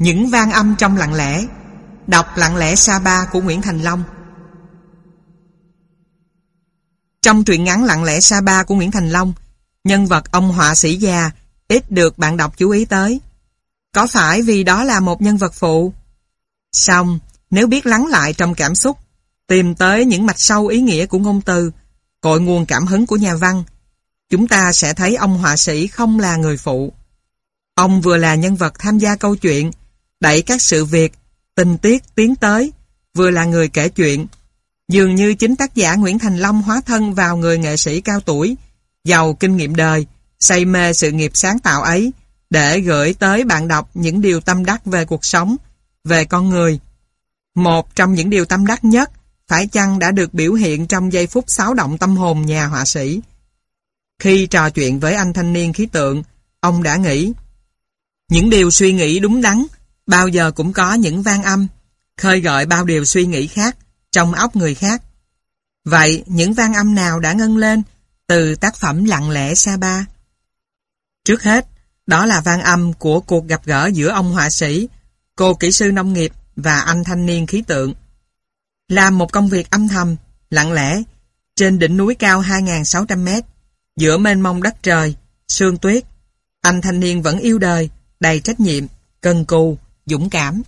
Những vang âm trong lặng lẽ Đọc lặng lẽ sa ba của Nguyễn Thành Long Trong truyện ngắn lặng lẽ sa ba của Nguyễn Thành Long Nhân vật ông họa sĩ già ít được bạn đọc chú ý tới. Có phải vì đó là một nhân vật phụ? Xong, nếu biết lắng lại trong cảm xúc, tìm tới những mạch sâu ý nghĩa của ngôn từ, cội nguồn cảm hứng của nhà văn, chúng ta sẽ thấy ông họa sĩ không là người phụ. Ông vừa là nhân vật tham gia câu chuyện, đẩy các sự việc, tình tiết tiến tới, vừa là người kể chuyện. Dường như chính tác giả Nguyễn Thành Long hóa thân vào người nghệ sĩ cao tuổi, giàu kinh nghiệm đời, say mê sự nghiệp sáng tạo ấy, để gửi tới bạn đọc những điều tâm đắc về cuộc sống, về con người. Một trong những điều tâm đắc nhất phải chăng đã được biểu hiện trong giây phút xáo động tâm hồn nhà họa sĩ. Khi trò chuyện với anh thanh niên khí tượng, ông đã nghĩ những điều suy nghĩ đúng đắn bao giờ cũng có những vang âm, khơi gợi bao điều suy nghĩ khác trong óc người khác. Vậy những vang âm nào đã ngân lên từ tác phẩm Lặng lẽ Sa Ba? Trước hết, đó là vang âm của cuộc gặp gỡ giữa ông họa sĩ, cô kỹ sư nông nghiệp và anh thanh niên khí tượng. Làm một công việc âm thầm, lặng lẽ, trên đỉnh núi cao 2.600 mét, giữa mênh mông đất trời, sương tuyết, anh thanh niên vẫn yêu đời, đầy trách nhiệm, cần cù, dũng cảm.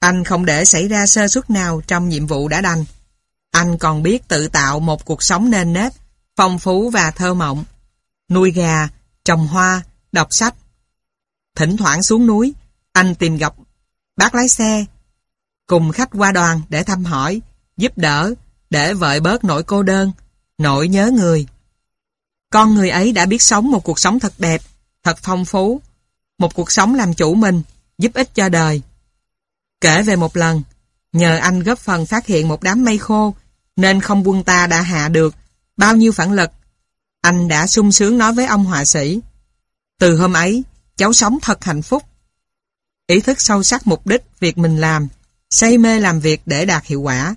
Anh không để xảy ra sơ suất nào trong nhiệm vụ đã đành. Anh còn biết tự tạo một cuộc sống nên nếp, phong phú và thơ mộng. Nuôi gà, trồng hoa, đọc sách. Thỉnh thoảng xuống núi, anh tìm gặp bác lái xe, cùng khách qua đoàn để thăm hỏi, giúp đỡ, để vợi bớt nỗi cô đơn, nỗi nhớ người. Con người ấy đã biết sống một cuộc sống thật đẹp, thật phong phú, một cuộc sống làm chủ mình, giúp ích cho đời. Kể về một lần, nhờ anh góp phần phát hiện một đám mây khô, nên không quân ta đã hạ được bao nhiêu phản lực. Anh đã sung sướng nói với ông họa sĩ. Từ hôm ấy, cháu sống thật hạnh phúc. Ý thức sâu sắc mục đích việc mình làm, say mê làm việc để đạt hiệu quả,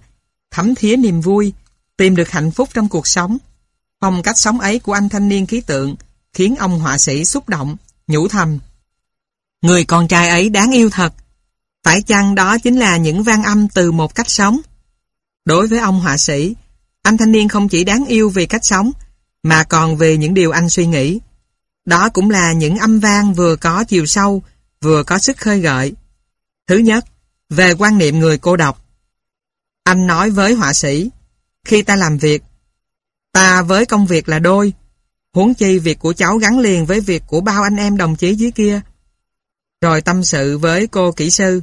thấm thía niềm vui, tìm được hạnh phúc trong cuộc sống. Phong cách sống ấy của anh thanh niên khí tượng khiến ông họa sĩ xúc động, nhủ thầm. Người con trai ấy đáng yêu thật. Phải chăng đó chính là những vang âm từ một cách sống? Đối với ông họa sĩ, anh thanh niên không chỉ đáng yêu vì cách sống, mà còn vì những điều anh suy nghĩ. Đó cũng là những âm vang vừa có chiều sâu, vừa có sức khơi gợi. Thứ nhất, về quan niệm người cô độc. Anh nói với họa sĩ, khi ta làm việc, ta với công việc là đôi, huống chi việc của cháu gắn liền với việc của bao anh em đồng chí dưới kia. Rồi tâm sự với cô kỹ sư,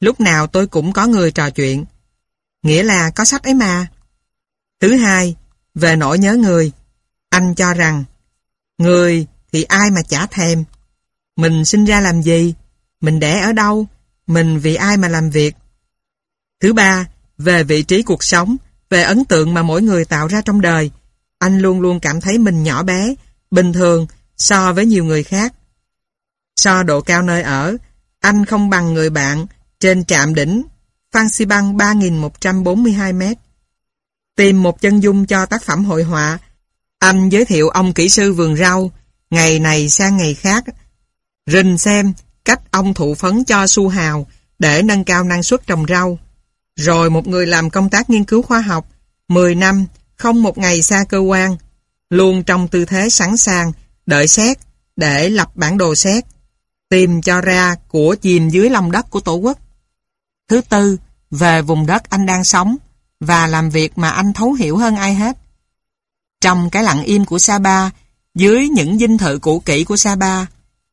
lúc nào tôi cũng có người trò chuyện, nghĩa là có sách ấy mà. Thứ hai, về nỗi nhớ người, anh cho rằng, người thì ai mà chả thèm. Mình sinh ra làm gì? Mình đẻ ở đâu? Mình vì ai mà làm việc? Thứ ba, về vị trí cuộc sống, về ấn tượng mà mỗi người tạo ra trong đời, anh luôn luôn cảm thấy mình nhỏ bé, bình thường so với nhiều người khác. So độ cao nơi ở, anh không bằng người bạn trên trạm đỉnh Phan Xi Băng 3.142 mét. Tìm một chân dung cho tác phẩm hội họa, anh giới thiệu ông kỹ sư vườn rau, ngày này sang ngày khác. Rình xem cách ông thụ phấn cho su hào để nâng cao năng suất trồng rau. Rồi một người làm công tác nghiên cứu khoa học, 10 năm, không một ngày xa cơ quan, luôn trong tư thế sẵn sàng, đợi xét, để lập bản đồ xét, tìm cho ra của chìm dưới lòng đất của Tổ quốc. Thứ tư, về vùng đất anh đang sống và làm việc mà anh thấu hiểu hơn ai hết. Trong cái lặng im của Sapa, dưới những dinh thự cũ kỹ của Sapa,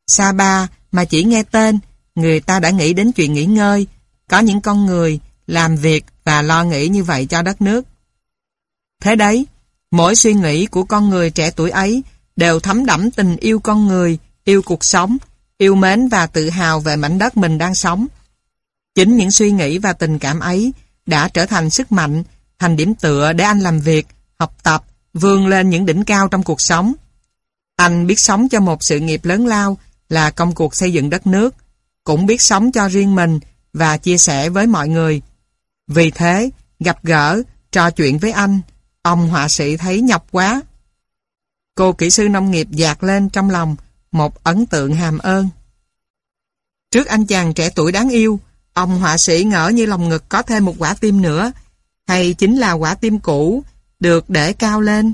Sapa mà chỉ nghe tên, người ta đã nghĩ đến chuyện nghỉ ngơi, có những con người làm việc và lo nghĩ như vậy cho đất nước. Thế đấy, mỗi suy nghĩ của con người trẻ tuổi ấy đều thấm đẫm tình yêu con người, yêu cuộc sống, yêu mến và tự hào về mảnh đất mình đang sống. Chính những suy nghĩ và tình cảm ấy đã trở thành sức mạnh, thành điểm tựa để anh làm việc, học tập, vươn lên những đỉnh cao trong cuộc sống. Anh biết sống cho một sự nghiệp lớn lao là công cuộc xây dựng đất nước, cũng biết sống cho riêng mình và chia sẻ với mọi người. Vì thế, gặp gỡ, trò chuyện với anh, ông họa sĩ thấy nhọc quá. Cô kỹ sư nông nghiệp dạt lên trong lòng một ấn tượng hàm ơn. Trước anh chàng trẻ tuổi đáng yêu, ông họa sĩ ngỡ như lòng ngực có thêm một quả tim nữa, hay chính là quả tim cũ, được để cao lên.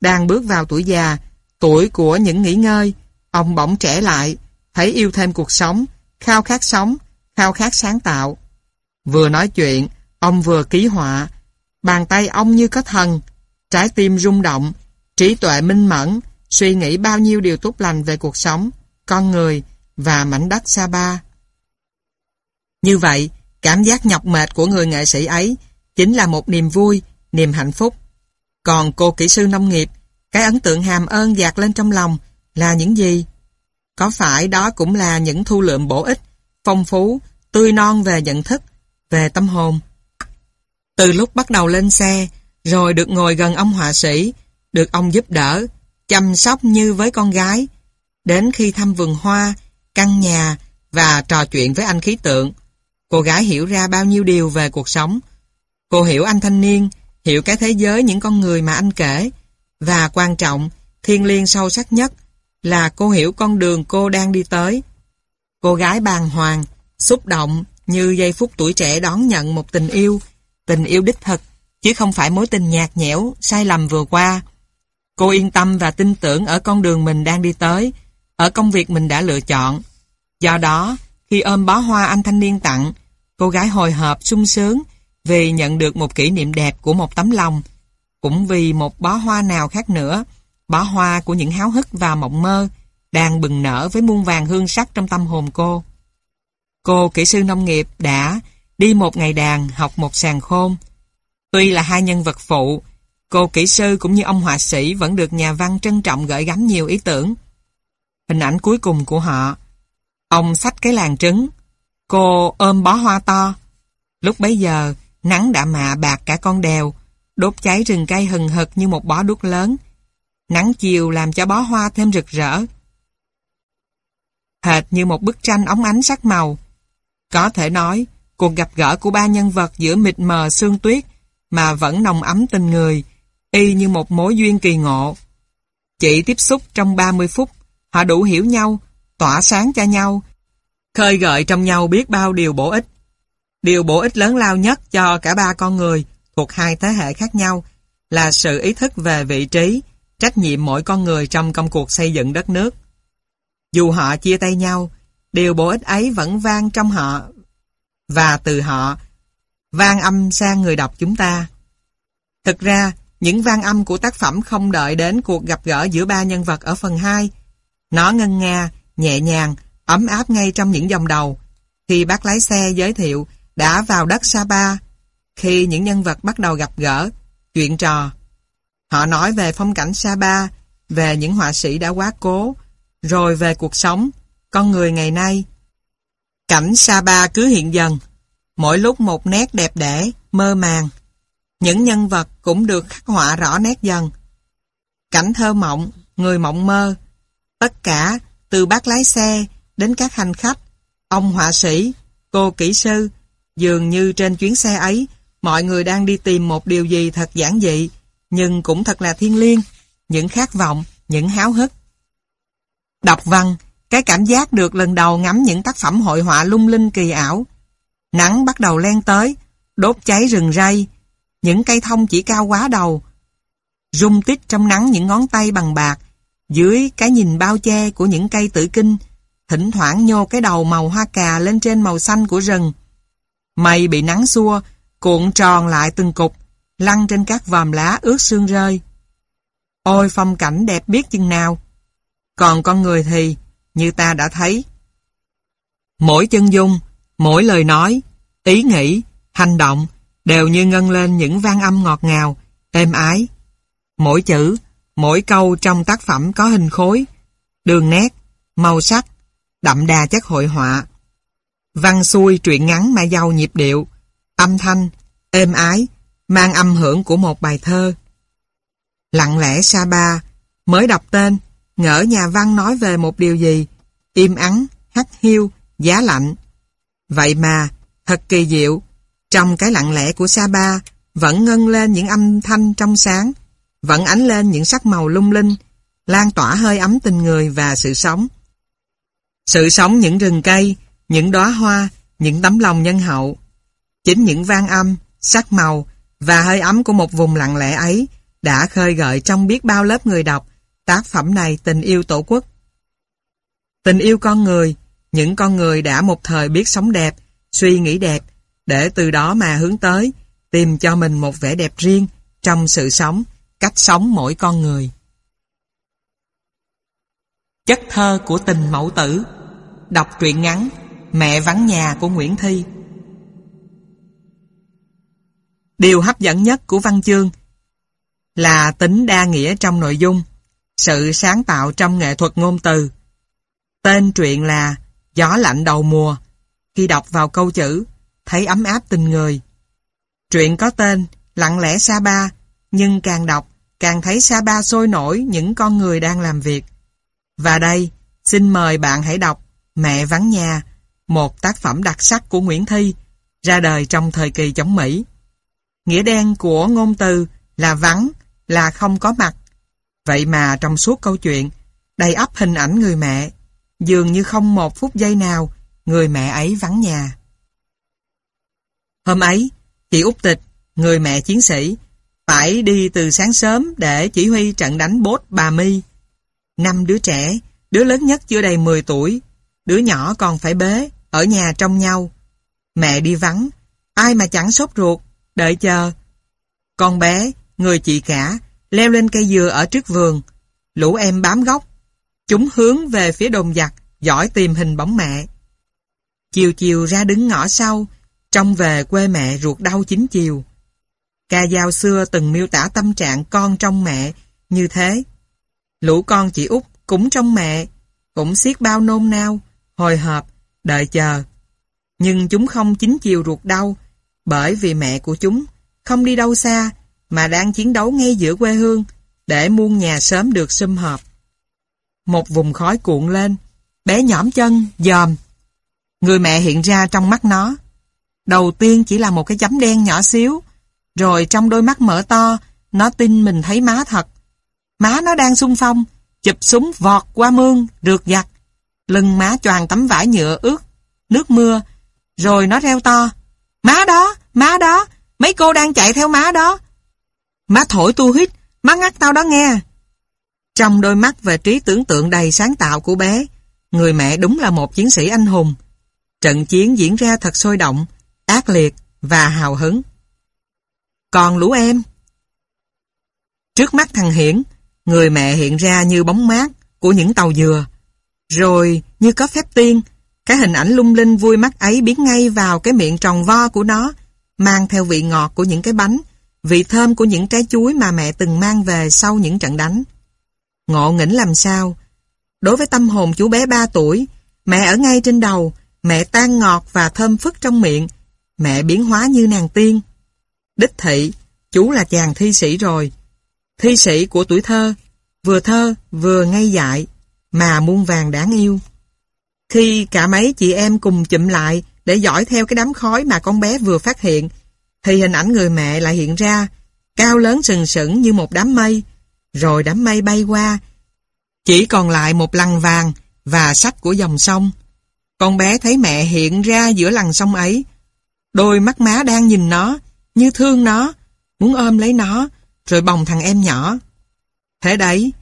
Đang bước vào tuổi già, tuổi của những nghỉ ngơi, ông bỗng trẻ lại, thấy yêu thêm cuộc sống, khao khát sống, khao khát sáng tạo. Vừa nói chuyện, ông vừa ký họa, bàn tay ông như có thần, trái tim rung động, trí tuệ minh mẫn, suy nghĩ bao nhiêu điều tốt lành về cuộc sống, con người và mảnh đất Sapa. Như vậy, cảm giác nhọc mệt của người nghệ sĩ ấy chính là một niềm vui, niềm hạnh phúc. Còn cô kỹ sư nông nghiệp, cái ấn tượng hàm ơn dạt lên trong lòng là những gì? Có phải đó cũng là những thu lượm bổ ích, phong phú, tươi non về nhận thức, về tâm hồn? Từ lúc bắt đầu lên xe, rồi được ngồi gần ông họa sĩ, được ông giúp đỡ, chăm sóc như với con gái, đến khi thăm vườn hoa, căn nhà và trò chuyện với anh khí tượng, cô gái hiểu ra bao nhiêu điều về cuộc sống. Cô hiểu anh thanh niên, hiểu cái thế giới những con người mà anh kể, và quan trọng, thiên liêng sâu sắc nhất là cô hiểu con đường cô đang đi tới. Cô gái bàng hoàng, xúc động như giây phút tuổi trẻ đón nhận một tình yêu, tình yêu đích thực, chứ không phải mối tình nhạt nhẽo, sai lầm vừa qua. Cô yên tâm và tin tưởng ở con đường mình đang đi tới, ở công việc mình đã lựa chọn. Do đó, khi ôm bó hoa anh thanh niên tặng, cô gái hồi hộp sung sướng vì nhận được một kỷ niệm đẹp của một tấm lòng, cũng vì một bó hoa nào khác nữa, bó hoa của những háo hức và mộng mơ, đang bừng nở với muôn vàng hương sắc trong tâm hồn cô. Cô kỹ sư nông nghiệp đã đi một ngày đàn học một sàn khôn. Tuy là hai nhân vật phụ, cô kỹ sư cũng như ông họa sĩ vẫn được nhà văn trân trọng gửi gắm nhiều ý tưởng. Hình ảnh cuối cùng của họ, ông xách cái làng trứng, cô ôm bó hoa to. Lúc bấy giờ, nắng đã mạ bạc cả con đèo, đốt cháy rừng cây hừng hực như một bó đuốc lớn. Nắng chiều làm cho bó hoa thêm rực rỡ. Hệt như một bức tranh ống ánh sắc màu. Có thể nói, cuộc gặp gỡ của ba nhân vật giữa mịt mờ sương tuyết mà vẫn nồng ấm tình người, y như một mối duyên kỳ ngộ. Chỉ tiếp xúc trong 30 phút, họ đủ hiểu nhau, tỏa sáng cho nhau, khơi gợi trong nhau biết bao điều bổ ích. Điều bổ ích lớn lao nhất cho cả ba con người thuộc hai thế hệ khác nhau là sự ý thức về vị trí, trách nhiệm mỗi con người trong công cuộc xây dựng đất nước. Dù họ chia tay nhau, điều bổ ích ấy vẫn vang trong họ và từ họ vang âm sang người đọc chúng ta. Thực ra, những vang âm của tác phẩm không đợi đến cuộc gặp gỡ giữa ba nhân vật ở phần 2. Nó ngân nga, nhẹ nhàng, ấm áp ngay trong những dòng đầu. Khi bác lái xe giới thiệu đã vào đất Sapa, khi những nhân vật bắt đầu gặp gỡ, chuyện trò. Họ nói về phong cảnh Sapa, về những họa sĩ đã quá cố, rồi về cuộc sống, con người ngày nay. Cảnh Sapa cứ hiện dần, mỗi lúc một nét đẹp đẽ, mơ màng. Những nhân vật cũng được khắc họa rõ nét dần. Cảnh thơ mộng, người mộng mơ, tất cả từ bác lái xe đến các hành khách, ông họa sĩ, cô kỹ sư, dường như trên chuyến xe ấy, mọi người đang đi tìm một điều gì thật giản dị, nhưng cũng thật là thiên liêng, những khát vọng, những háo hức. Đọc văn, cái cảm giác được lần đầu ngắm những tác phẩm hội họa lung linh kỳ ảo. Nắng bắt đầu len tới, đốt cháy rừng rây, những cây thông chỉ cao quá đầu. Rung tít trong nắng những ngón tay bằng bạc, dưới cái nhìn bao che của những cây tử kinh, thỉnh thoảng nhô cái đầu màu hoa cà lên trên màu xanh của rừng. Mây bị nắng xua, cuộn tròn lại từng cục, lăn trên các vòm lá ướt sương rơi. Ôi phong cảnh đẹp biết chừng nào. Còn con người thì, như ta đã thấy. Mỗi chân dung, mỗi lời nói, ý nghĩ, hành động đều như ngân lên những vang âm ngọt ngào, êm ái. Mỗi chữ, mỗi câu trong tác phẩm có hình khối, đường nét, màu sắc, đậm đà chất hội họa. Văn xuôi truyện ngắn mà giàu nhịp điệu, âm thanh, êm ái, mang âm hưởng của một bài thơ. Lặng lẽ sa ba, mới đọc tên, ngỡ nhà văn nói về một điều gì, im ắng, hắt hiu, giá lạnh. Vậy mà, thật kỳ diệu, trong cái lặng lẽ của sa ba vẫn ngân lên những âm thanh trong sáng, vẫn ánh lên những sắc màu lung linh, lan tỏa hơi ấm tình người và sự sống. Sự sống những rừng cây, những đóa hoa, những tấm lòng nhân hậu. Chính những vang âm, sắc màu và hơi ấm của một vùng lặng lẽ ấy đã khơi gợi trong biết bao lớp người đọc tác phẩm này tình yêu tổ quốc. Tình yêu con người, những con người đã một thời biết sống đẹp, suy nghĩ đẹp, để từ đó mà hướng tới, tìm cho mình một vẻ đẹp riêng trong sự sống, cách sống mỗi con người. Chất thơ của tình mẫu tử Đọc truyện ngắn Mẹ vắng nhà của Nguyễn Thi Điều hấp dẫn nhất của văn chương là tính đa nghĩa trong nội dung, sự sáng tạo trong nghệ thuật ngôn từ. Tên truyện là Gió lạnh đầu mùa. Khi đọc vào câu chữ, thấy ấm áp tình người. Truyện có tên Lặng lẽ Sa Ba, nhưng càng đọc, càng thấy Sa Ba sôi nổi những con người đang làm việc. Và đây, xin mời bạn hãy đọc Mẹ vắng nhà, một tác phẩm đặc sắc của Nguyễn Thi, ra đời trong thời kỳ chống Mỹ. Nghĩa đen của ngôn từ là vắng, là không có mặt. Vậy mà trong suốt câu chuyện, đầy ắp hình ảnh người mẹ, dường như không một phút giây nào người mẹ ấy vắng nhà. Hôm ấy, chị Út Tịch, người mẹ chiến sĩ, phải đi từ sáng sớm để chỉ huy trận đánh bốt bà My. Năm đứa trẻ, đứa lớn nhất chưa đầy 10 tuổi, đứa nhỏ còn phải bế, ở nhà trong nhau. Mẹ đi vắng, ai mà chẳng sốt ruột, đợi chờ. Con bé, người chị cả, leo lên cây dừa ở trước vườn. Lũ em bám gốc. Chúng hướng về phía đồn giặc, giỏi tìm hình bóng mẹ. Chiều chiều ra đứng ngõ sau, trong về quê mẹ ruột đau chính chiều. Ca dao xưa từng miêu tả tâm trạng con trong mẹ như thế. Lũ con chị út cũng trong mẹ, cũng xiết bao nôn nao, hồi hộp, đợi chờ. Nhưng chúng không chính chiều ruột đau, bởi vì mẹ của chúng không đi đâu xa, mà đang chiến đấu ngay giữa quê hương, để muôn nhà sớm được sum họp. Một vùng khói cuộn lên, bé nhõm chân, dòm. Người mẹ hiện ra trong mắt nó. Đầu tiên chỉ là một cái chấm đen nhỏ xíu, rồi trong đôi mắt mở to, nó tin mình thấy má thật. Má nó đang xung phong, chụp súng vọt qua mương, rượt giặt. Lưng má choàng tấm vải nhựa ướt, nước mưa, rồi nó reo to. Má đó, má đó, mấy cô đang chạy theo má đó. Má thổi tu hít, má ngắt tao đó nghe. Trong đôi mắt và trí tưởng tượng đầy sáng tạo của bé, người mẹ đúng là một chiến sĩ anh hùng. Trận chiến diễn ra thật sôi động, ác liệt và hào hứng. Còn lũ em? Trước mắt thằng Hiển, người mẹ hiện ra như bóng mát của những tàu dừa. Rồi, như có phép tiên, cái hình ảnh lung linh vui mắt ấy biến ngay vào cái miệng tròn vo của nó, mang theo vị ngọt của những cái bánh, vị thơm của những trái chuối mà mẹ từng mang về sau những trận đánh. Ngộ nghĩnh làm sao? Đối với tâm hồn chú bé 3 tuổi, mẹ ở ngay trên đầu, mẹ tan ngọt và thơm phức trong miệng, mẹ biến hóa như nàng tiên. Đích thị, chú là chàng thi sĩ rồi. Thi sĩ của tuổi thơ, vừa thơ vừa ngây dại, mà muôn vàng đáng yêu. Khi cả mấy chị em cùng chụm lại để dõi theo cái đám khói mà con bé vừa phát hiện, thì hình ảnh người mẹ lại hiện ra, cao lớn sừng sững như một đám mây, rồi đám mây bay qua. Chỉ còn lại một lằn vàng và sách của dòng sông. Con bé thấy mẹ hiện ra giữa lằn sông ấy. Đôi mắt má đang nhìn nó, như thương nó, muốn ôm lấy nó, rồi bồng thằng em nhỏ. Thế đấy,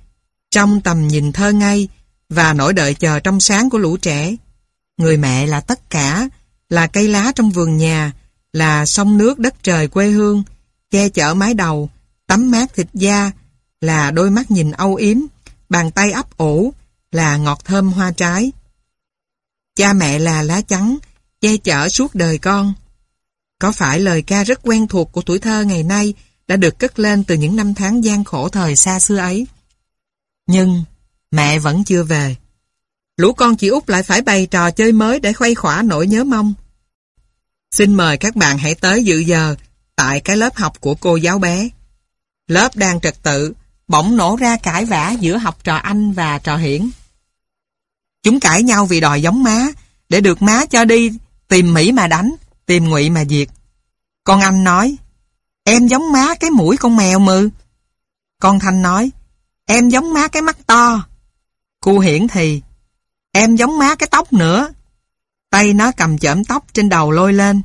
trong tầm nhìn thơ ngây và nỗi đợi chờ trong sáng của lũ trẻ, người mẹ là tất cả, là cây lá trong vườn nhà, là sông nước đất trời quê hương, che chở mái đầu, tắm mát thịt da, là đôi mắt nhìn âu yếm, bàn tay ấp ủ, là ngọt thơm hoa trái. Cha mẹ là lá trắng, che chở suốt đời con. Có phải lời ca rất quen thuộc của tuổi thơ ngày nay đã được cất lên từ những năm tháng gian khổ thời xa xưa ấy? Nhưng mẹ vẫn chưa về. Lũ con chị út lại phải bày trò chơi mới để khuây khỏa nỗi nhớ mong. Xin mời các bạn hãy tới dự giờ tại cái lớp học của cô giáo bé. Lớp đang trật tự, bỗng nổ ra cãi vã giữa học trò Anh và trò Hiển. Chúng cãi nhau vì đòi giống má, để được má cho đi tìm Mỹ mà đánh, tìm Ngụy mà diệt. Con Anh nói, em giống má cái mũi con mèo mừ. Con Thanh nói, em giống má cái mắt to. Cô Hiển thì, Em giống má cái tóc nữa. Tay nó cầm chởm tóc trên đầu lôi lên.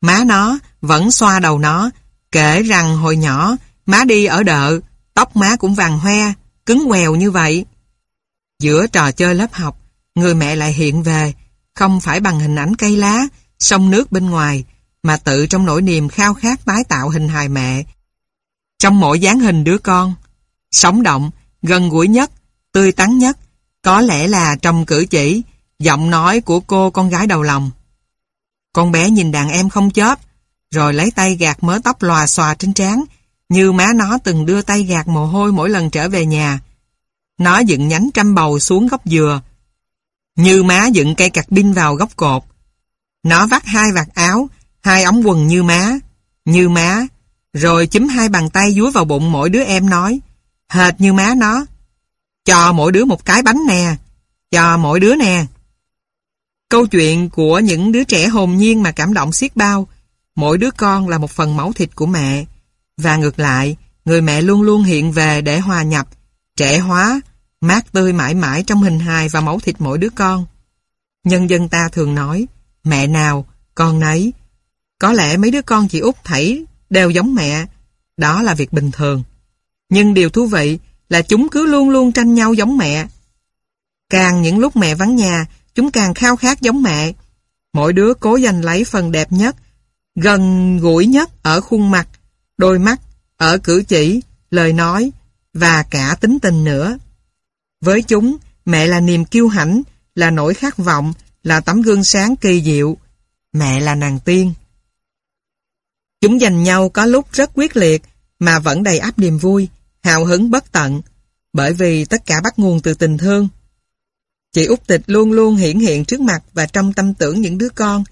Má nó vẫn xoa đầu nó, kể rằng hồi nhỏ má đi ở đợ, tóc má cũng vàng hoe, cứng quèo như vậy. Giữa trò chơi lớp học, người mẹ lại hiện về, không phải bằng hình ảnh cây lá, sông nước bên ngoài, mà tự trong nỗi niềm khao khát tái tạo hình hài mẹ. Trong mỗi dáng hình đứa con, sống động, gần gũi nhất, tươi tắn nhất, có lẽ là trong cử chỉ, giọng nói của cô con gái đầu lòng. Con bé nhìn đàn em không chớp, rồi lấy tay gạt mớ tóc lòa xòa trên trán, như má nó từng đưa tay gạt mồ hôi mỗi lần trở về nhà. Nó dựng nhánh trăm bầu xuống góc dừa, như má dựng cây cạc pin vào góc cột. Nó vắt hai vạt áo, hai ống quần như má, như má, rồi chúm hai bàn tay dúa vào bụng mỗi đứa em nói, hệt như má nó. Cho mỗi đứa một cái bánh nè, cho mỗi đứa nè. Câu chuyện của những đứa trẻ hồn nhiên mà cảm động xiết bao, mỗi đứa con là một phần máu thịt của mẹ. Và ngược lại, người mẹ luôn luôn hiện về để hòa nhập, trẻ hóa, mát tươi mãi mãi trong hình hài và máu thịt mỗi đứa con. Nhân dân ta thường nói, mẹ nào, con nấy. Có lẽ mấy đứa con chị út thảy đều giống mẹ, đó là việc bình thường. Nhưng điều thú vị là chúng cứ luôn luôn tranh nhau giống mẹ. Càng những lúc mẹ vắng nhà, chúng càng khao khát giống mẹ. Mỗi đứa cố giành lấy phần đẹp nhất, gần gũi nhất ở khuôn mặt, đôi mắt, ở cử chỉ, lời nói và cả tính tình nữa. Với chúng, mẹ là niềm kiêu hãnh, là nỗi khát vọng, là tấm gương sáng kỳ diệu. Mẹ là nàng tiên. Chúng giành nhau có lúc rất quyết liệt, mà vẫn đầy áp niềm vui, hào hứng bất tận, bởi vì tất cả bắt nguồn từ tình thương. Chị Út Tịch luôn luôn hiển hiện trước mặt và trong tâm tưởng những đứa con,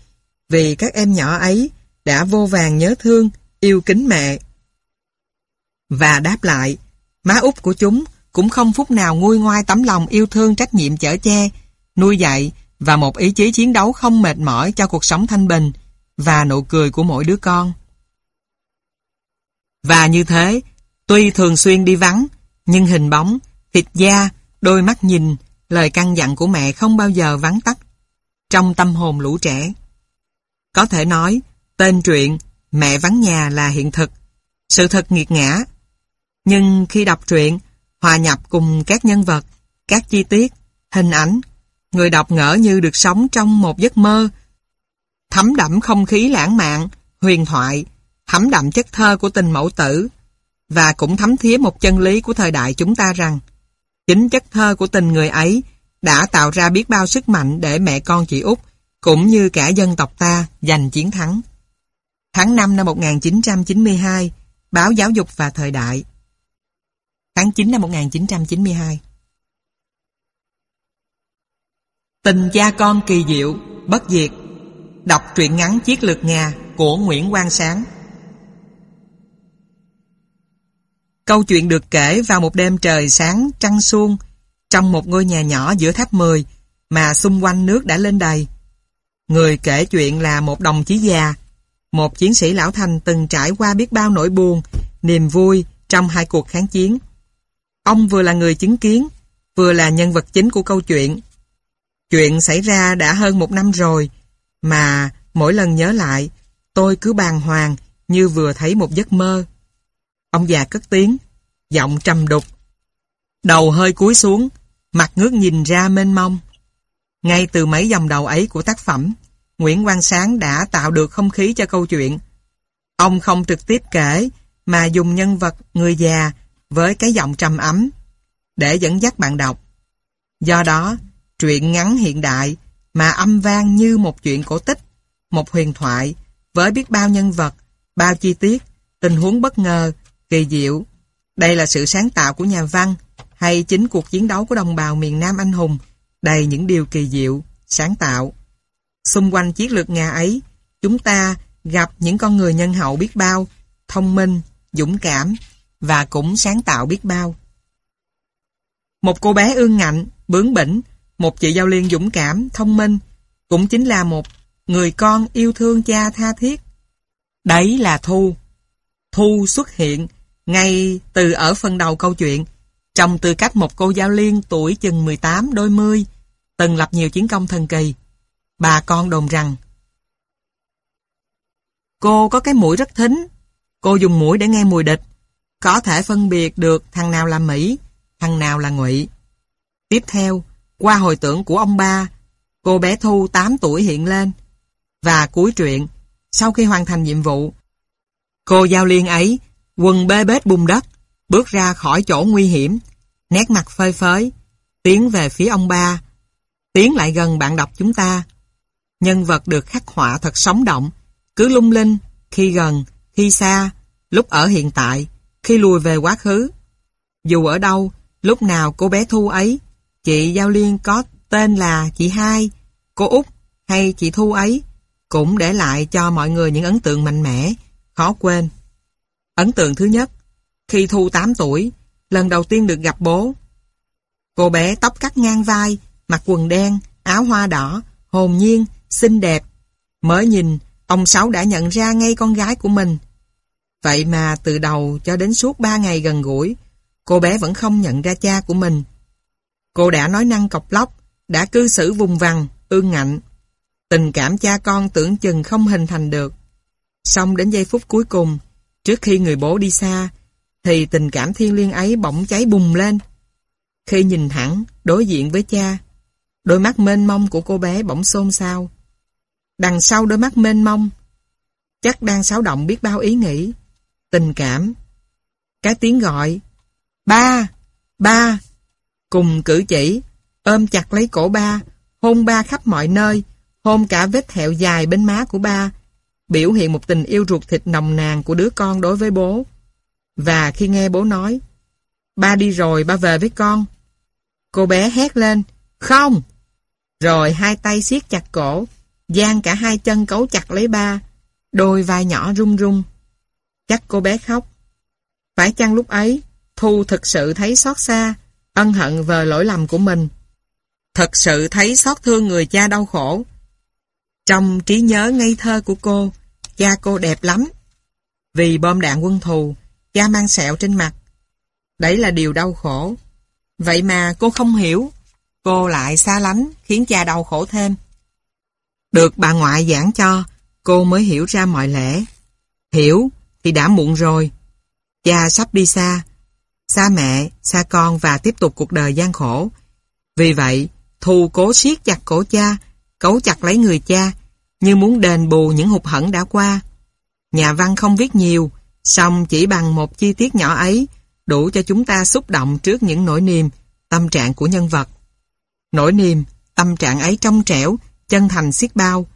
vì các em nhỏ ấy đã vô vàng nhớ thương, yêu kính mẹ. Và đáp lại, má út của chúng cũng không phút nào nguôi ngoai tấm lòng yêu thương trách nhiệm chở che, nuôi dạy và một ý chí chiến đấu không mệt mỏi cho cuộc sống thanh bình và nụ cười của mỗi đứa con. Và như thế, tuy thường xuyên đi vắng, nhưng hình bóng, thịt da, đôi mắt nhìn, lời căn dặn của mẹ không bao giờ vắng tắt trong tâm hồn lũ trẻ. Có thể nói, tên truyện Mẹ vắng nhà là hiện thực, sự thật nghiệt ngã. Nhưng khi đọc truyện, hòa nhập cùng các nhân vật, các chi tiết, hình ảnh, người đọc ngỡ như được sống trong một giấc mơ, thấm đậm không khí lãng mạn, huyền thoại, thấm đậm chất thơ của tình mẫu tử, và cũng thấm thía một chân lý của thời đại chúng ta rằng chính chất thơ của tình người ấy đã tạo ra biết bao sức mạnh để mẹ con chị Út cũng như cả dân tộc ta giành chiến thắng. Tháng 5 năm 1992, báo Giáo dục và Thời đại. Tháng 9 năm 1992. Tình cha con kỳ diệu, bất diệt. Đọc truyện ngắn Chiết lược Nga của Nguyễn Quang Sáng. Câu chuyện được kể vào một đêm trời sáng trăng suông trong một ngôi nhà nhỏ giữa tháp 10 mà xung quanh nước đã lên đầy. Người kể chuyện là một đồng chí già, một chiến sĩ lão thành từng trải qua biết bao nỗi buồn, niềm vui trong hai cuộc kháng chiến. Ông vừa là người chứng kiến, vừa là nhân vật chính của câu chuyện. Chuyện xảy ra đã hơn một năm rồi, mà mỗi lần nhớ lại, tôi cứ bàng hoàng như vừa thấy một giấc mơ. Ông già cất tiếng, giọng trầm đục. Đầu hơi cúi xuống, mặt ngước nhìn ra mênh mông. Ngay từ mấy dòng đầu ấy của tác phẩm, Nguyễn Quang Sáng đã tạo được không khí cho câu chuyện. Ông không trực tiếp kể, mà dùng nhân vật người già với cái giọng trầm ấm để dẫn dắt bạn đọc. Do đó, truyện ngắn hiện đại mà âm vang như một chuyện cổ tích, một huyền thoại với biết bao nhân vật, bao chi tiết, tình huống bất ngờ, kỳ diệu. Đây là sự sáng tạo của nhà văn hay chính cuộc chiến đấu của đồng bào miền Nam anh hùng đầy những điều kỳ diệu, sáng tạo. Xung quanh chiến lược Nga ấy, chúng ta gặp những con người nhân hậu biết bao, thông minh, dũng cảm và cũng sáng tạo biết bao. Một cô bé ương ngạnh, bướng bỉnh, một chị giao liên dũng cảm, thông minh, cũng chính là một người con yêu thương cha tha thiết. Đấy là Thu. Thu xuất hiện ngay từ ở phần đầu câu chuyện, trong tư cách một cô giao liên tuổi chừng 18 đôi mươi, từng lập nhiều chiến công thần kỳ. Bà con đồn rằng Cô có cái mũi rất thính. Cô dùng mũi để nghe mùi địch. Có thể phân biệt được thằng nào là Mỹ, thằng nào là Ngụy. Tiếp theo, qua hồi tưởng của ông ba, cô bé Thu 8 tuổi hiện lên. Và cuối truyện, sau khi hoàn thành nhiệm vụ, cô giao liên ấy, quần bê bết bùn đất, bước ra khỏi chỗ nguy hiểm, nét mặt phơi phới, tiến về phía ông ba, tiến lại gần bạn đọc chúng ta. Nhân vật được khắc họa thật sống động, cứ lung linh, khi gần, khi xa, lúc ở hiện tại, khi lùi về quá khứ. Dù ở đâu, lúc nào cô bé Thu ấy, chị Giao Liên có tên là chị Hai, cô Út hay chị Thu ấy, cũng để lại cho mọi người những ấn tượng mạnh mẽ, khó quên. Ấn tượng thứ nhất, khi Thu 8 tuổi, lần đầu tiên được gặp bố. Cô bé tóc cắt ngang vai, mặc quần đen, áo hoa đỏ, hồn nhiên, xinh đẹp. Mới nhìn, ông Sáu đã nhận ra ngay con gái của mình. Vậy mà từ đầu cho đến suốt 3 ngày gần gũi, cô bé vẫn không nhận ra cha của mình. Cô đã nói năng cọc lóc, đã cư xử vùng vằng, ương ngạnh. Tình cảm cha con tưởng chừng không hình thành được. Xong đến giây phút cuối cùng, trước khi người bố đi xa, thì tình cảm thiên liêng ấy bỗng cháy bùng lên. Khi nhìn thẳng, đối diện với cha, đôi mắt mênh mông của cô bé bỗng xôn xao. Đằng sau đôi mắt mênh mông, chắc đang xáo động biết bao ý nghĩ, tình cảm. Cái tiếng gọi, ba, ba, cùng cử chỉ, ôm chặt lấy cổ ba, hôn ba khắp mọi nơi, hôn cả vết thẹo dài bên má của ba, biểu hiện một tình yêu ruột thịt nồng nàn của đứa con đối với bố. Và khi nghe bố nói, ba đi rồi, ba về với con. Cô bé hét lên, không! Rồi hai tay siết chặt cổ, giang cả hai chân cấu chặt lấy ba, đôi vai nhỏ run run. Chắc cô bé khóc. Phải chăng lúc ấy, Thu thực sự thấy xót xa, ân hận về lỗi lầm của mình. Thật sự thấy xót thương người cha đau khổ. Trong trí nhớ ngây thơ của cô, cha cô đẹp lắm. Vì bom đạn quân thù, cha mang sẹo trên mặt. Đấy là điều đau khổ. Vậy mà cô không hiểu. Cô lại xa lánh, khiến cha đau khổ thêm. Được bà ngoại giảng cho, cô mới hiểu ra mọi lẽ. Hiểu thì đã muộn rồi. Cha sắp đi xa. Xa mẹ, xa con và tiếp tục cuộc đời gian khổ. Vì vậy, Thu cố siết chặt cổ cha, cấu chặt lấy người cha, như muốn đền bù những hụt hẫng đã qua. Nhà văn không viết nhiều, song chỉ bằng một chi tiết nhỏ ấy, đủ cho chúng ta xúc động trước những nỗi niềm, tâm trạng của nhân vật. Nỗi niềm, tâm trạng ấy trong trẻo, chân thành xiết bao.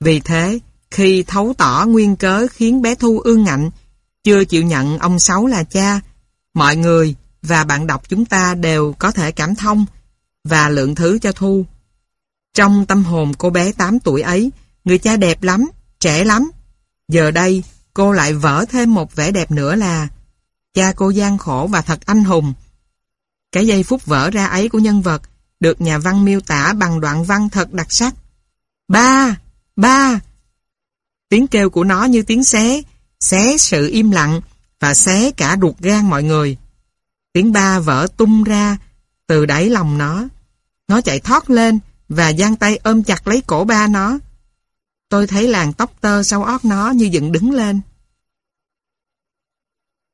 Vì thế, khi thấu tỏ nguyên cớ khiến bé Thu ương ngạnh, chưa chịu nhận ông Sáu là cha, mọi người và bạn đọc chúng ta đều có thể cảm thông và lượng thứ cho Thu. Trong tâm hồn cô bé 8 tuổi ấy, người cha đẹp lắm, trẻ lắm. Giờ đây, cô lại vỡ thêm một vẻ đẹp nữa là cha cô gian khổ và thật anh hùng. Cái giây phút vỡ ra ấy của nhân vật được nhà văn miêu tả bằng đoạn văn thật đặc sắc. Ba! Ba! Tiếng kêu của nó như tiếng xé, xé sự im lặng và xé cả ruột gan mọi người. Tiếng ba vỡ tung ra từ đáy lòng nó. Nó chạy thoát lên và giang tay ôm chặt lấy cổ ba nó. Tôi thấy làn tóc tơ sau ót nó như dựng đứng lên.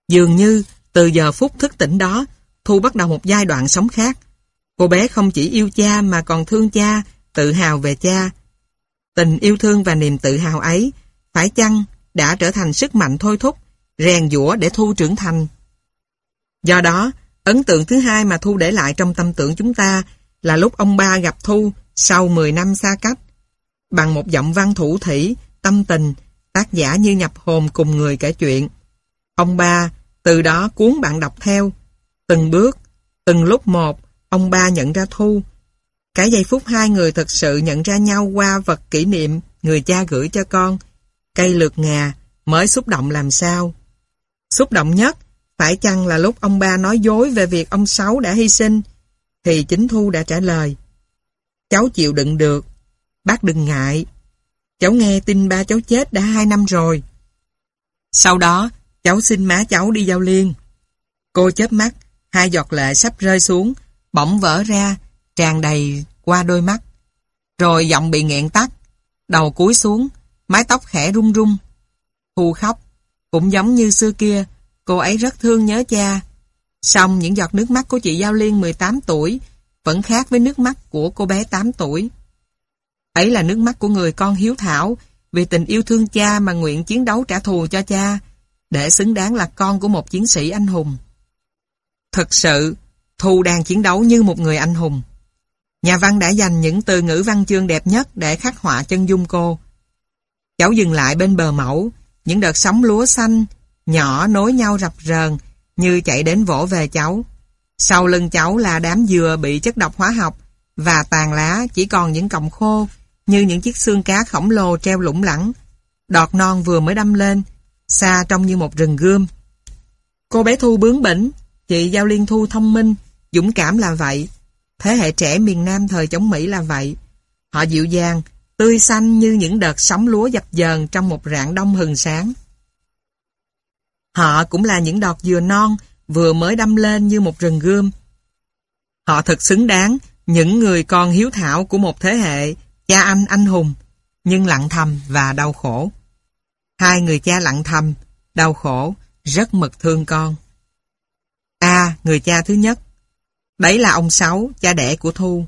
Dường như, từ giờ phút thức tỉnh đó, Thu bắt đầu một giai đoạn sống khác. Cô bé không chỉ yêu cha mà còn thương cha, tự hào về cha. Tình yêu thương và niềm tự hào ấy, phải chăng đã trở thành sức mạnh thôi thúc, rèn dũa để Thu trưởng thành. Do đó, ấn tượng thứ hai mà Thu để lại trong tâm tưởng chúng ta là lúc ông ba gặp Thu sau 10 năm xa cách. Bằng một giọng văn thủ thủy, tâm tình, tác giả như nhập hồn cùng người kể chuyện. Ông ba từ đó cuốn bạn đọc theo. Từng bước, từng lúc một, ông ba nhận ra Thu. Cái giây phút hai người thật sự nhận ra nhau qua vật kỷ niệm người cha gửi cho con. Cây lược ngà mới xúc động làm sao. Xúc động nhất, phải chăng là lúc ông ba nói dối về việc ông Sáu đã hy sinh, thì chính Thu đã trả lời. Cháu chịu đựng được, bác đừng ngại. Cháu nghe tin ba cháu chết đã hai năm rồi. Sau đó, cháu xin má cháu đi giao liên. Cô chớp mắt, hai giọt lệ sắp rơi xuống, bỗng vỡ ra, tràn đầy qua đôi mắt. Rồi giọng bị nghẹn tắt, đầu cúi xuống, mái tóc khẽ rung rung. Thu khóc, cũng giống như xưa kia, cô ấy rất thương nhớ cha. Xong những giọt nước mắt của chị Giao Liên 18 tuổi vẫn khác với nước mắt của cô bé 8 tuổi. Ấy là nước mắt của người con hiếu thảo vì tình yêu thương cha mà nguyện chiến đấu trả thù cho cha để xứng đáng là con của một chiến sĩ anh hùng. thật sự, Thu đang chiến đấu như một người anh hùng. Nhà văn đã dành những từ ngữ văn chương đẹp nhất để khắc họa chân dung cô. Cháu dừng lại bên bờ mẫu, những đợt sóng lúa xanh, nhỏ nối nhau rập rờn, như chạy đến vỗ về cháu. Sau lưng cháu là đám dừa bị chất độc hóa học, và tàn lá chỉ còn những cọng khô, như những chiếc xương cá khổng lồ treo lủng lẳng. Đọt non vừa mới đâm lên, xa trông như một rừng gươm. Cô bé Thu bướng bỉnh, chị Giao Liên Thu thông minh, dũng cảm là vậy. Thế hệ trẻ miền Nam thời chống Mỹ là vậy. Họ dịu dàng, tươi xanh như những đợt sóng lúa dập dờn trong một rạng đông hừng sáng. Họ cũng là những đọt dừa non vừa mới đâm lên như một rừng gươm. Họ thật xứng đáng những người con hiếu thảo của một thế hệ cha anh anh hùng, nhưng lặng thầm và đau khổ. Hai người cha lặng thầm, đau khổ, rất mực thương con. A. người cha thứ nhất. Đấy là ông Sáu, cha đẻ của Thu.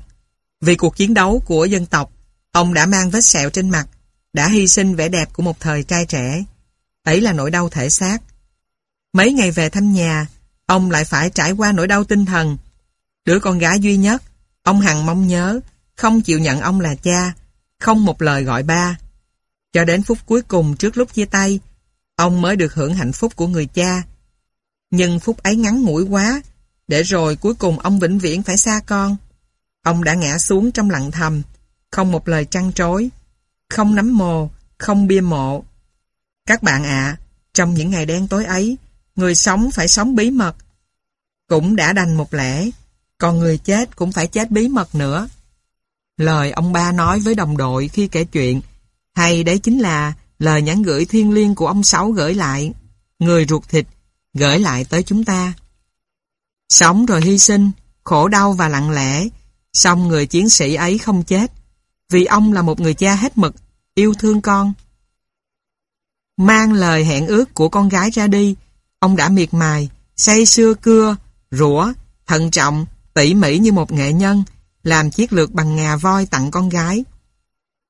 Vì cuộc chiến đấu của dân tộc, ông đã mang vết sẹo trên mặt, đã hy sinh vẻ đẹp của một thời trai trẻ. Ấy là nỗi đau thể xác. Mấy ngày về thăm nhà, ông lại phải trải qua nỗi đau tinh thần. Đứa con gái duy nhất, ông Hằng mong nhớ, không chịu nhận ông là cha, không một lời gọi ba. Cho đến phút cuối cùng trước lúc chia tay, ông mới được hưởng hạnh phúc của người cha. Nhưng phút ấy ngắn ngủi quá, để rồi cuối cùng ông vĩnh viễn phải xa con. Ông đã ngã xuống trong lặng thầm, không một lời trăn trối, không nắm mồ, không bia mộ. Các bạn ạ, trong những ngày đen tối ấy, người sống phải sống bí mật. Cũng đã đành một lẽ, còn người chết cũng phải chết bí mật nữa. Lời ông ba nói với đồng đội khi kể chuyện, hay đấy chính là lời nhắn gửi thiên liêng của ông Sáu gửi lại, người ruột thịt, gửi lại tới chúng ta. Sống rồi hy sinh, khổ đau và lặng lẽ, xong người chiến sĩ ấy không chết, vì ông là một người cha hết mực, yêu thương con. Mang lời hẹn ước của con gái ra đi, ông đã miệt mài, say sưa cưa, rủa, thận trọng, tỉ mỉ như một nghệ nhân, làm chiếc lược bằng ngà voi tặng con gái.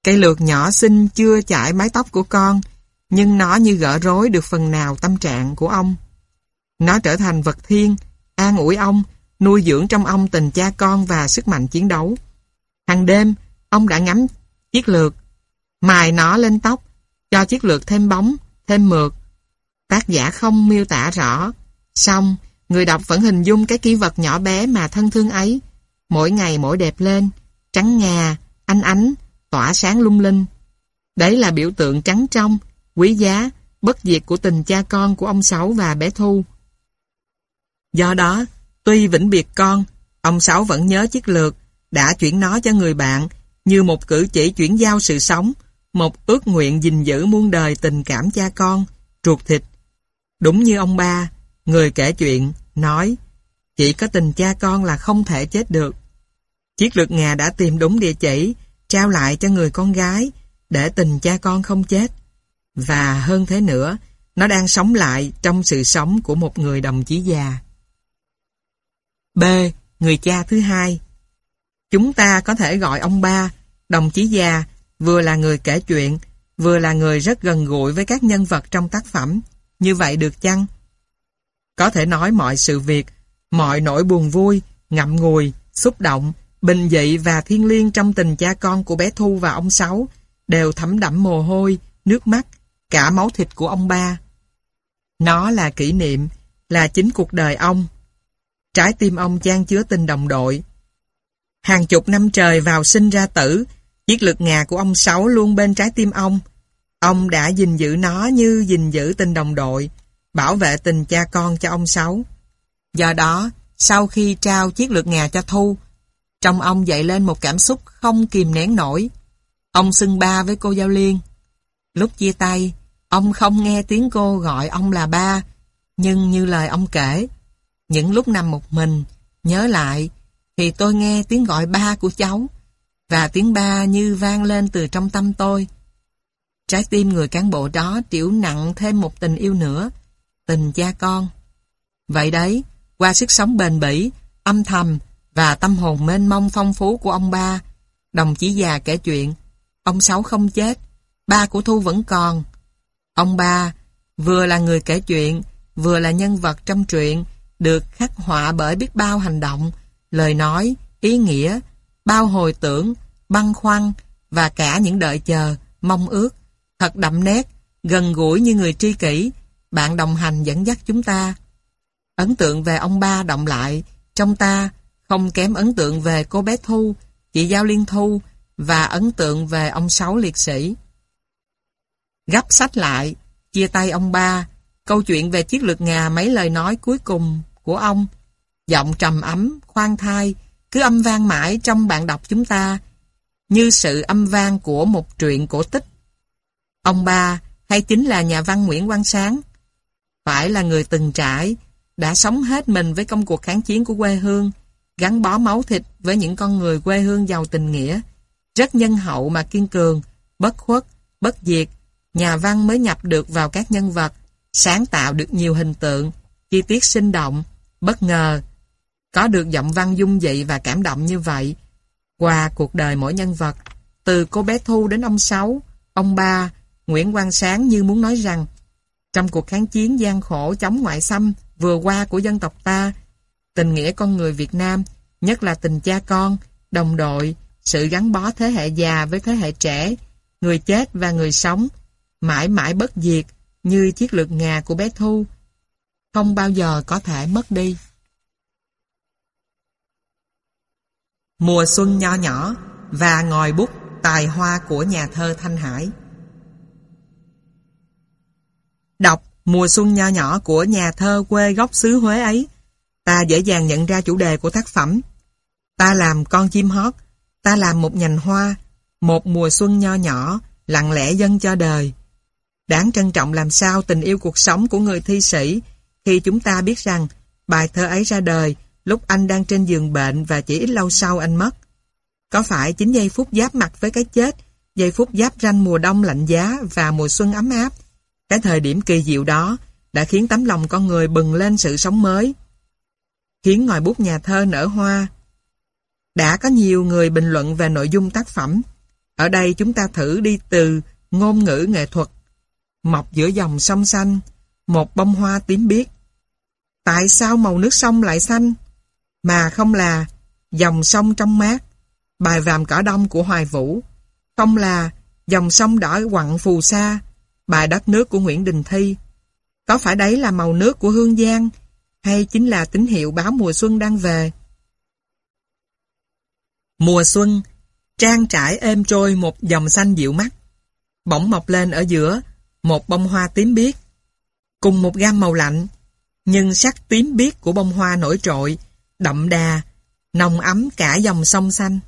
Cây lược nhỏ xinh chưa chải mái tóc của con, nhưng nó như gỡ rối được phần nào tâm trạng của ông. Nó trở thành vật thiên, an ủi ông, nuôi dưỡng trong ông tình cha con và sức mạnh chiến đấu. Hàng đêm, ông đã ngắm chiếc lược, mài nó lên tóc, cho chiếc lược thêm bóng, thêm mượt. Tác giả không miêu tả rõ, xong người đọc vẫn hình dung cái ký vật nhỏ bé mà thân thương ấy, mỗi ngày mỗi đẹp lên, trắng ngà, ánh ánh, tỏa sáng lung linh. Đấy là biểu tượng trắng trong, quý giá, bất diệt của tình cha con của ông Sáu và bé Thu. Do đó, tuy vĩnh biệt con, ông Sáu vẫn nhớ chiếc lược, đã chuyển nó cho người bạn như một cử chỉ chuyển giao sự sống, một ước nguyện gìn giữ muôn đời tình cảm cha con, ruột thịt. Đúng như ông ba, người kể chuyện, nói, chỉ có tình cha con là không thể chết được. Chiếc lược ngà đã tìm đúng địa chỉ, trao lại cho người con gái, để tình cha con không chết. Và hơn thế nữa, nó đang sống lại trong sự sống của một người đồng chí già. B. Người cha thứ hai Chúng ta có thể gọi ông ba, đồng chí già, vừa là người kể chuyện, vừa là người rất gần gũi với các nhân vật trong tác phẩm. Như vậy được chăng? Có thể nói mọi sự việc, mọi nỗi buồn vui, ngậm ngùi, xúc động, bình dị và thiên liêng trong tình cha con của bé Thu và ông Sáu đều thấm đẫm mồ hôi, nước mắt, cả máu thịt của ông ba. Nó là kỷ niệm, là chính cuộc đời ông. Trái tim ông chan chứa tình đồng đội. Hàng chục năm trời vào sinh ra tử, chiếc lực ngà của ông Sáu luôn bên trái tim ông. Ông đã gìn giữ nó như gìn giữ tình đồng đội, bảo vệ tình cha con cho ông Sáu. Do đó, sau khi trao chiếc lược ngà cho Thu, trong ông dậy lên một cảm xúc không kìm nén nổi. Ông xưng ba với cô Giao Liên. Lúc chia tay, ông không nghe tiếng cô gọi ông là ba, nhưng như lời ông kể, những lúc nằm một mình, nhớ lại, thì tôi nghe tiếng gọi ba của cháu, và tiếng ba như vang lên từ trong tâm tôi. Trái tim người cán bộ đó triểu nặng thêm một tình yêu nữa, tình cha con. Vậy đấy, qua sức sống bền bỉ, âm thầm và tâm hồn mênh mông phong phú của ông ba, đồng chí già kể chuyện, ông Sáu không chết, ba của Thu vẫn còn. Ông ba vừa là người kể chuyện, vừa là nhân vật trong truyện, được khắc họa bởi biết bao hành động, lời nói, ý nghĩa, bao hồi tưởng, băn khoăn và cả những đợi chờ, mong ước, thật đậm nét, gần gũi như người tri kỷ, bạn đồng hành dẫn dắt chúng ta. Ấn tượng về ông ba động lại, trong ta không kém ấn tượng về cô bé Thu, chị Giao Liên Thu và ấn tượng về ông Sáu liệt sĩ. Gấp sách lại, chia tay ông ba, câu chuyện về chiếc lược ngà mấy lời nói cuối cùng của ông, giọng trầm ấm, khoan thai, cứ âm vang mãi trong bạn đọc chúng ta, như sự âm vang của một truyện cổ tích. Ông ba hay chính là nhà văn Nguyễn Quang Sáng, phải là người từng trải, đã sống hết mình với công cuộc kháng chiến của quê hương, gắn bó máu thịt với những con người quê hương giàu tình nghĩa, rất nhân hậu mà kiên cường, bất khuất, bất diệt, nhà văn mới nhập được vào các nhân vật, sáng tạo được nhiều hình tượng, chi tiết sinh động, bất ngờ. Có được giọng văn dung dị và cảm động như vậy, qua cuộc đời mỗi nhân vật, từ cô bé Thu đến ông Sáu, ông Ba, Nguyễn Quang Sáng như muốn nói rằng, trong cuộc kháng chiến gian khổ chống ngoại xâm vừa qua của dân tộc ta, tình nghĩa con người Việt Nam, nhất là tình cha con, đồng đội, sự gắn bó thế hệ già với thế hệ trẻ, người chết và người sống, mãi mãi bất diệt như chiếc lược ngà của bé Thu, không bao giờ có thể mất đi. Mùa xuân nho nhỏ và ngòi bút tài hoa của nhà thơ Thanh Hải. Đọc Mùa xuân nho nhỏ của nhà thơ quê gốc xứ Huế ấy, ta dễ dàng nhận ra chủ đề của tác phẩm. Ta làm con chim hót, ta làm một nhành hoa, một mùa xuân nho nhỏ, lặng lẽ dâng cho đời. Đáng trân trọng làm sao tình yêu cuộc sống của người thi sĩ khi chúng ta biết rằng bài thơ ấy ra đời lúc anh đang trên giường bệnh và chỉ ít lâu sau anh mất. Có phải chính giây phút giáp mặt với cái chết, giây phút giáp ranh mùa đông lạnh giá và mùa xuân ấm áp, cái thời điểm kỳ diệu đó đã khiến tấm lòng con người bừng lên sự sống mới, khiến ngòi bút nhà thơ nở hoa. Đã có nhiều người bình luận về nội dung tác phẩm. Ở đây chúng ta thử đi từ ngôn ngữ nghệ thuật, mọc giữa dòng sông xanh, một bông hoa tím biếc. Tại sao màu nước sông lại xanh? Mà không là dòng sông trong mát, bài vàm cỏ đông của Hoài Vũ, không là dòng sông đỏ quặng phù sa, bài đất nước của Nguyễn Đình Thi. Có phải đấy là màu nước của Hương Giang, hay chính là tín hiệu báo mùa xuân đang về? Mùa xuân, trang trải êm trôi một dòng xanh dịu mắt, bỗng mọc lên ở giữa, một bông hoa tím biếc, cùng một gam màu lạnh, nhưng sắc tím biếc của bông hoa nổi trội, đậm đà, nồng ấm cả dòng sông xanh.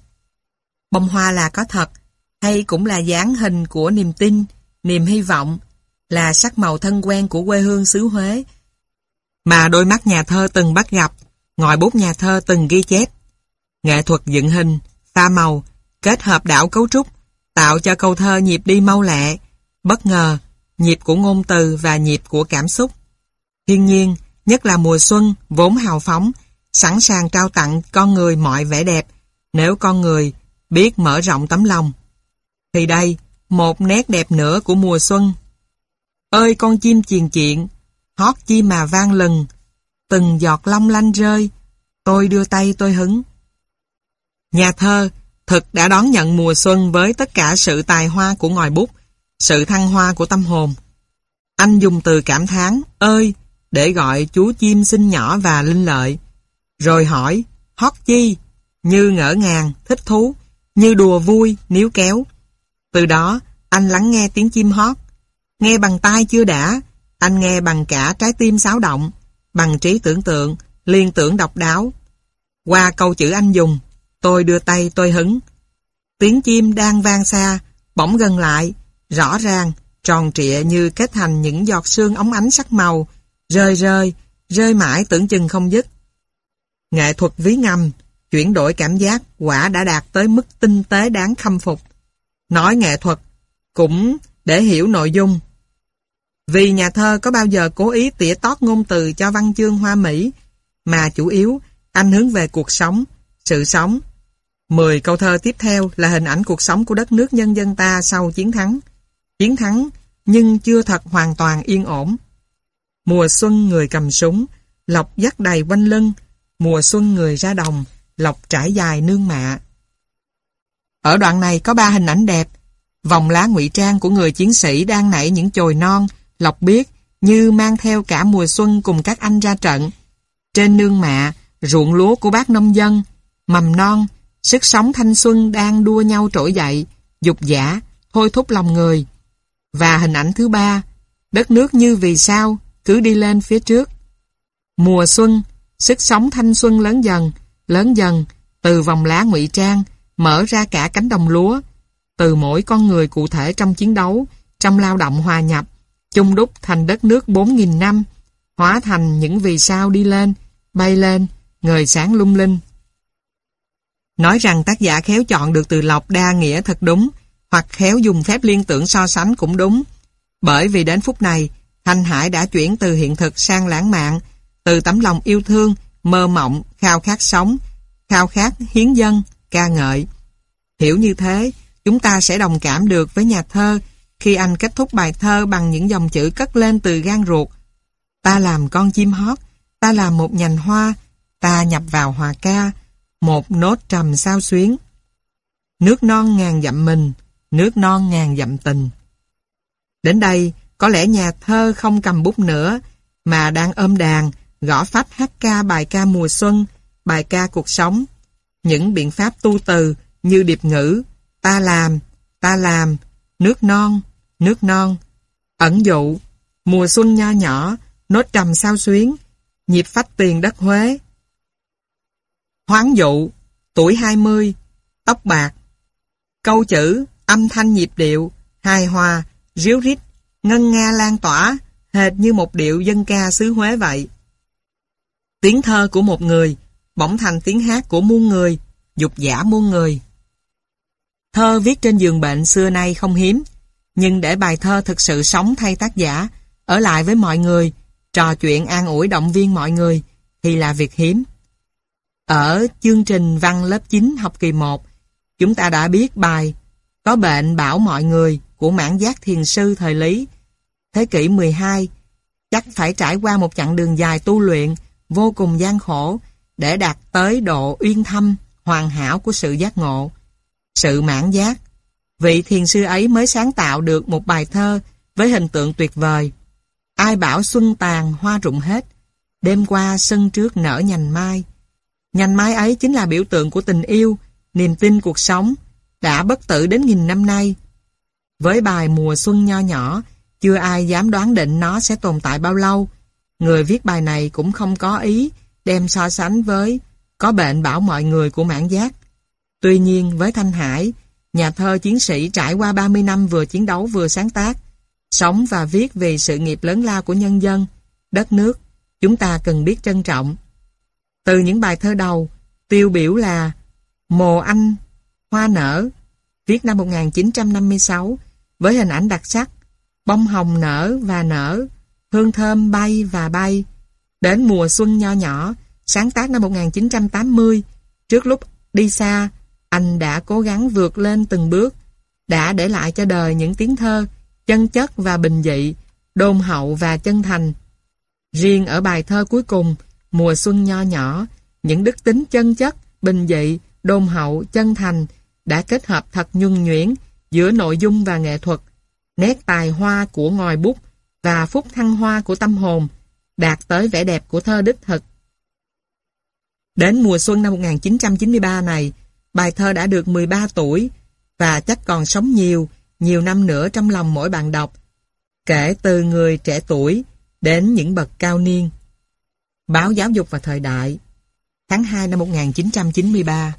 Bông hoa là có thật, hay cũng là dáng hình của niềm tin, niềm hy vọng, là sắc màu thân quen của quê hương xứ Huế, mà đôi mắt nhà thơ từng bắt gặp, ngòi bút nhà thơ từng ghi chép. Nghệ thuật dựng hình, pha màu, kết hợp đảo cấu trúc, tạo cho câu thơ nhịp đi mau lẹ, bất ngờ, nhịp của ngôn từ và nhịp của cảm xúc. Thiên nhiên, nhất là mùa xuân, vốn hào phóng, sẵn sàng trao tặng con người mọi vẻ đẹp, nếu con người biết mở rộng tấm lòng. Thì đây, một nét đẹp nữa của mùa xuân. Ơi con chim chiền chiện, hót chi mà vang lừng, từng giọt long lanh rơi, tôi đưa tay tôi hứng. Nhà thơ thực đã đón nhận mùa xuân với tất cả sự tài hoa của ngòi bút, sự thăng hoa của tâm hồn. Anh dùng từ cảm thán, ơi, để gọi chú chim xinh nhỏ và linh lợi. Rồi hỏi, hót chi, như ngỡ ngàng, thích thú, như đùa vui, níu kéo. Từ đó, anh lắng nghe tiếng chim hót. Nghe bằng tai chưa đã, anh nghe bằng cả trái tim xáo động, bằng trí tưởng tượng, liên tưởng độc đáo. Qua câu chữ anh dùng, tôi đưa tay tôi hứng. Tiếng chim đang vang xa, bỗng gần lại, rõ ràng, tròn trịa như kết thành những giọt sương ống ánh sắc màu, rơi rơi, rơi mãi tưởng chừng không dứt. Nghệ thuật ví ngâm chuyển đổi cảm giác quả đã đạt tới mức tinh tế đáng khâm phục. Nói nghệ thuật cũng để hiểu nội dung. Vì nhà thơ có bao giờ cố ý tỉa tót ngôn từ cho văn chương hoa mỹ, mà chủ yếu anh hướng về cuộc sống, sự sống. Mười câu thơ tiếp theo là hình ảnh cuộc sống của đất nước nhân dân ta sau chiến thắng. Chiến thắng nhưng chưa thật hoàn toàn yên ổn. Mùa xuân người cầm súng, lọc dắt đầy quanh lưng, mùa xuân người ra đồng, lọc trải dài nương mạ. Ở đoạn này có ba hình ảnh đẹp, vòng lá ngụy trang của người chiến sĩ đang nảy những chồi non, lọc biết, như mang theo cả mùa xuân cùng các anh ra trận. Trên nương mạ, ruộng lúa của bác nông dân, mầm non, sức sống thanh xuân đang đua nhau trỗi dậy, dục giả, thôi thúc lòng người. Và hình ảnh thứ ba, đất nước như vì sao, cứ đi lên phía trước. Mùa xuân, sức sống thanh xuân lớn dần, lớn dần, từ vòng lá ngụy trang, mở ra cả cánh đồng lúa, từ mỗi con người cụ thể trong chiến đấu, trong lao động hòa nhập, chung đúc thành đất nước 4.000 năm, hóa thành những vì sao đi lên, bay lên, ngời sáng lung linh. Nói rằng tác giả khéo chọn được từ lọc đa nghĩa thật đúng, hoặc khéo dùng phép liên tưởng so sánh cũng đúng. Bởi vì đến phút này, Thanh Hải đã chuyển từ hiện thực sang lãng mạn, từ tấm lòng yêu thương, mơ mộng, khao khát sống, khao khát hiến dân, ca ngợi. Hiểu như thế, chúng ta sẽ đồng cảm được với nhà thơ khi anh kết thúc bài thơ bằng những dòng chữ cất lên từ gan ruột. Ta làm con chim hót, ta làm một nhành hoa, ta nhập vào hòa ca, một nốt trầm sao xuyến. Nước non ngàn dặm mình, nước non ngàn dặm tình. Đến đây, có lẽ nhà thơ không cầm bút nữa, mà đang ôm đàn, gõ pháp hát ca bài ca mùa xuân, bài ca cuộc sống. Những biện pháp tu từ như điệp ngữ, ta làm, ta làm, nước non, nước non, ẩn dụ, mùa xuân nho nhỏ, nốt trầm sao xuyến, nhịp phách tiền đất Huế. Hoáng dụ, tuổi 20, tóc bạc. Câu chữ, âm thanh nhịp điệu, hài hòa, ríu rít, ngân nga lan tỏa, hệt như một điệu dân ca xứ Huế vậy. Tiếng thơ của một người, bỗng thành tiếng hát của muôn người, dục giả muôn người. Thơ viết trên giường bệnh xưa nay không hiếm, nhưng để bài thơ thực sự sống thay tác giả, ở lại với mọi người, trò chuyện an ủi động viên mọi người, thì là việc hiếm. Ở chương trình văn lớp 9 học kỳ 1, chúng ta đã biết bài Có bệnh bảo mọi người của mãn giác thiền sư thời Lý. Thế kỷ 12, chắc phải trải qua một chặng đường dài tu luyện vô cùng gian khổ để đạt tới độ uyên thâm, hoàn hảo của sự giác ngộ, sự mãn giác. Vị thiền sư ấy mới sáng tạo được một bài thơ với hình tượng tuyệt vời. Ai bảo xuân tàn hoa rụng hết, đêm qua sân trước nở nhành mai. Nhành mai ấy chính là biểu tượng của tình yêu, niềm tin cuộc sống, đã bất tử đến nghìn năm nay. Với bài mùa xuân nho nhỏ, chưa ai dám đoán định nó sẽ tồn tại bao lâu. Người viết bài này cũng không có ý đem so sánh với có bệnh bảo mọi người của mãn giác. Tuy nhiên với Thanh Hải, nhà thơ chiến sĩ trải qua 30 năm vừa chiến đấu vừa sáng tác, sống và viết vì sự nghiệp lớn lao của nhân dân, đất nước, chúng ta cần biết trân trọng. Từ những bài thơ đầu, tiêu biểu là Mồ Anh, Hoa Nở, viết năm 1956, với hình ảnh đặc sắc, bông hồng nở và nở, hương thơm bay và bay. Đến mùa xuân nho nhỏ, sáng tác năm 1980, trước lúc đi xa, anh đã cố gắng vượt lên từng bước, đã để lại cho đời những tiếng thơ, chân chất và bình dị, đôn hậu và chân thành. Riêng ở bài thơ cuối cùng, mùa xuân nho nhỏ, những đức tính chân chất, bình dị, đôn hậu, chân thành đã kết hợp thật nhuần nhuyễn giữa nội dung và nghệ thuật, nét tài hoa của ngòi bút và phúc thăng hoa của tâm hồn, đạt tới vẻ đẹp của thơ đích thực. Đến mùa xuân năm 1993 này, bài thơ đã được 13 tuổi và chắc còn sống nhiều, nhiều năm nữa trong lòng mỗi bạn đọc, kể từ người trẻ tuổi đến những bậc cao niên. Báo Giáo dục và Thời đại Tháng 2 năm 1993